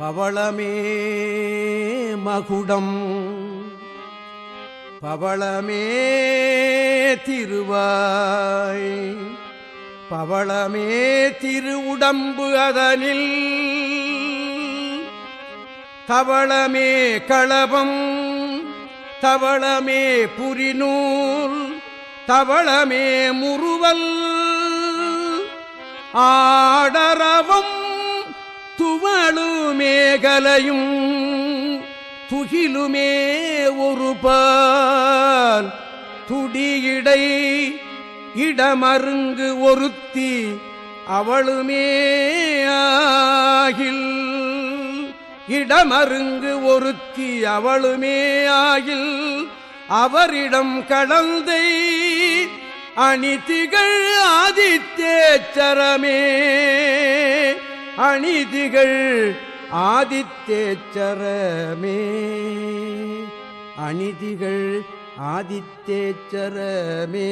பவளமே மகுடம். பவளமே திருவாய். பவளமே திருவுடம்பு அதனில். தவளமே களபம் தவளமே புரிநூல். தவளமே முறுவல். ஆடரவம் துவளுமேகலையும் துகிலுமே ஒரு பால். துடியிடை இடமருங்கு ஒருத்தி அவளுமே ஆகில். இடமருங்கு ஒருத்தி அவளுமே ஆகில். அவரிடம் கடந்தை அணிதிகள் ஆதித்தேச்சரமே அணிதிகள் ஆதித்தேச்சரமே அணிதிகள் ஆதித்தேச்சரமே